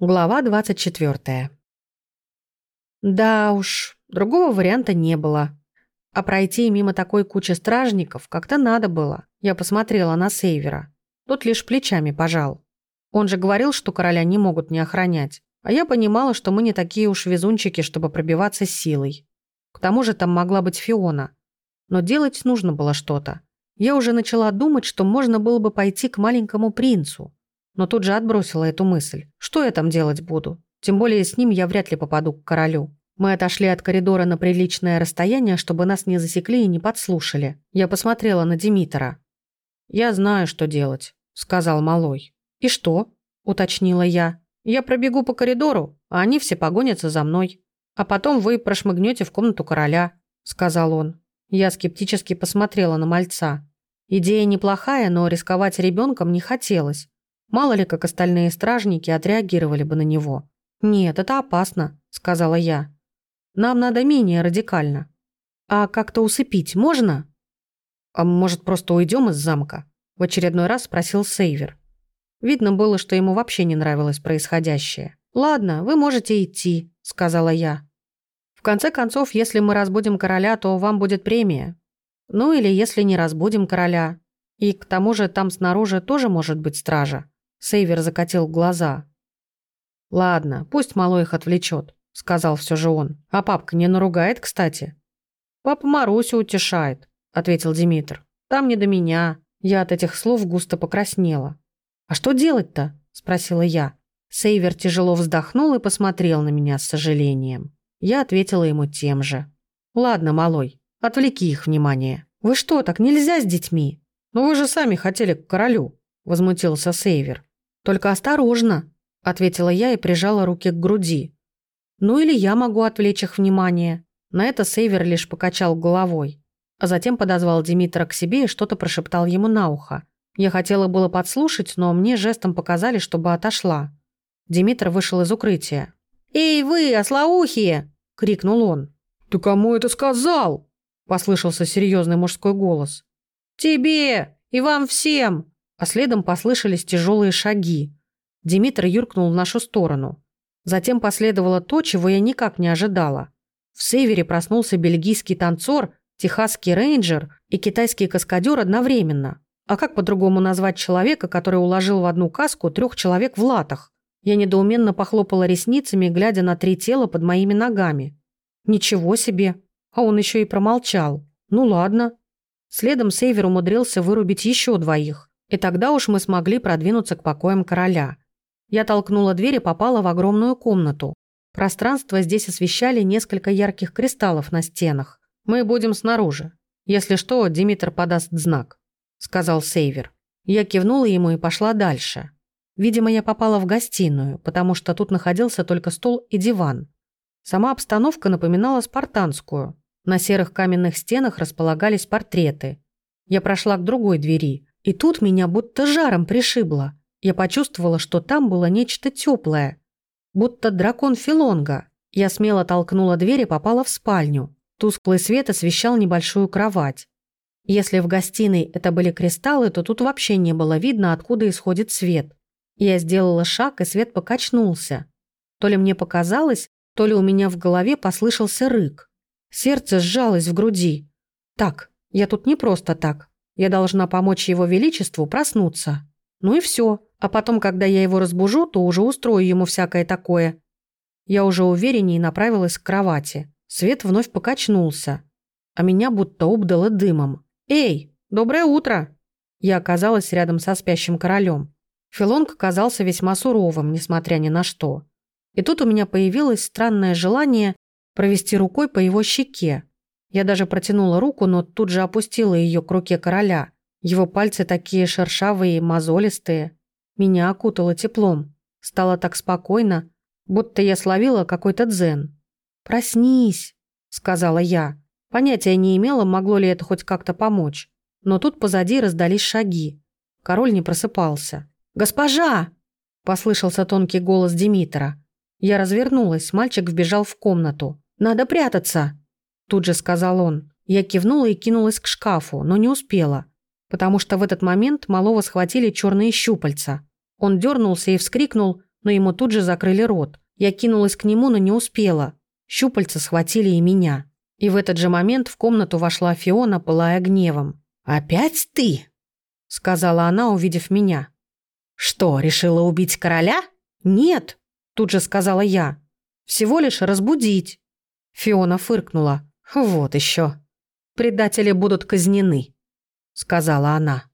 Глава 24. Да уж, другого варианта не было. А пройти мимо такой кучи стражников как-то надо было. Я посмотрела на Сейвера. Тот лишь плечами пожал. Он же говорил, что короля не могут не охранять. А я понимала, что мы не такие уж везунчики, чтобы пробиваться силой. К тому же там могла быть Фиона. Но делать нужно было что-то. Я уже начала думать, что можно было бы пойти к маленькому принцу но тут же отбросила эту мысль. Что я там делать буду? Тем более с ним я вряд ли попаду к королю. Мы отошли от коридора на приличное расстояние, чтобы нас не засекли и не подслушали. Я посмотрела на Димитра. «Я знаю, что делать», — сказал Малой. «И что?» — уточнила я. «Я пробегу по коридору, а они все погонятся за мной. А потом вы прошмыгнете в комнату короля», — сказал он. Я скептически посмотрела на мальца. Идея неплохая, но рисковать ребенком не хотелось. Мало ли, как остальные стражники отреагировали бы на него. «Нет, это опасно», — сказала я. «Нам надо менее радикально. А как-то усыпить можно?» «А может, просто уйдем из замка?» — в очередной раз спросил Сейвер. Видно было, что ему вообще не нравилось происходящее. «Ладно, вы можете идти», — сказала я. «В конце концов, если мы разбудим короля, то вам будет премия. Ну или если не разбудим короля. И к тому же там снаружи тоже может быть стража». Сейвер закатил глаза. «Ладно, пусть малой их отвлечет», — сказал все же он. «А папка не наругает, кстати?» «Папа Марусю утешает», — ответил Димитр. «Там не до меня». Я от этих слов густо покраснела. «А что делать-то?» — спросила я. Сейвер тяжело вздохнул и посмотрел на меня с сожалением. Я ответила ему тем же. «Ладно, малой, отвлеки их внимание. Вы что, так нельзя с детьми? Ну вы же сами хотели к королю», — возмутился Сейвер. «Только осторожно», — ответила я и прижала руки к груди. «Ну или я могу отвлечь их внимание». На это Сейвер лишь покачал головой. А затем подозвал Димитра к себе и что-то прошептал ему на ухо. Я хотела было подслушать, но мне жестом показали, чтобы отошла. Димитр вышел из укрытия. «Эй вы, ослоухие!» — крикнул он. «Ты кому это сказал?» — послышался серьезный мужской голос. «Тебе и вам всем!» А следом послышались тяжелые шаги. Димитр юркнул в нашу сторону. Затем последовало то, чего я никак не ожидала. В Севере проснулся бельгийский танцор, техасский рейнджер и китайский каскадер одновременно. А как по-другому назвать человека, который уложил в одну каску трех человек в латах? Я недоуменно похлопала ресницами, глядя на три тела под моими ногами. Ничего себе. А он еще и промолчал. Ну ладно. Следом Сейвер умудрился вырубить еще двоих. И тогда уж мы смогли продвинуться к покоям короля. Я толкнула дверь и попала в огромную комнату. Пространство здесь освещали несколько ярких кристаллов на стенах. «Мы будем снаружи. Если что, Димитр подаст знак», — сказал Сейвер. Я кивнула ему и пошла дальше. Видимо, я попала в гостиную, потому что тут находился только стол и диван. Сама обстановка напоминала спартанскую. На серых каменных стенах располагались портреты. Я прошла к другой двери, и тут меня будто жаром пришибло. Я почувствовала, что там было нечто теплое, будто дракон Филонга. Я смело толкнула дверь и попала в спальню. Тусклый свет освещал небольшую кровать. Если в гостиной это были кристаллы, то тут вообще не было видно, откуда исходит свет. Я сделала шаг, и свет покачнулся. То ли мне показалось, то ли у меня в голове послышался рык. Сердце сжалось в груди. Так, я тут не просто так. Я должна помочь его величеству проснуться. Ну и все. А потом, когда я его разбужу, то уже устрою ему всякое такое. Я уже увереннее направилась к кровати. Свет вновь покачнулся. А меня будто обдало дымом. «Эй, доброе утро!» Я оказалась рядом со спящим королем. Филонг казался весьма суровым, несмотря ни на что. И тут у меня появилось странное желание провести рукой по его щеке, я даже протянула руку, но тут же опустила ее к руке короля. Его пальцы такие шершавые и мозолистые. Меня окутало теплом. Стало так спокойно, будто я словила какой-то дзен. «Проснись», — сказала я. Понятия не имела, могло ли это хоть как-то помочь. Но тут позади раздались шаги. Король не просыпался. «Госпожа!» — послышался тонкий голос Димитра. Я развернулась, мальчик вбежал в комнату. «Надо прятаться!» Тут же сказал он. Я кивнула и кинулась к шкафу, но не успела, потому что в этот момент малого схватили черные щупальца. Он дернулся и вскрикнул, но ему тут же закрыли рот. Я кинулась к нему, но не успела. Щупальца схватили и меня. И в этот же момент в комнату вошла Фиона, пылая гневом. «Опять ты?» — сказала она, увидев меня. «Что, решила убить короля?» «Нет», — тут же сказала я. «Всего лишь разбудить». Фиона фыркнула. «Вот еще. Предатели будут казнены», — сказала она.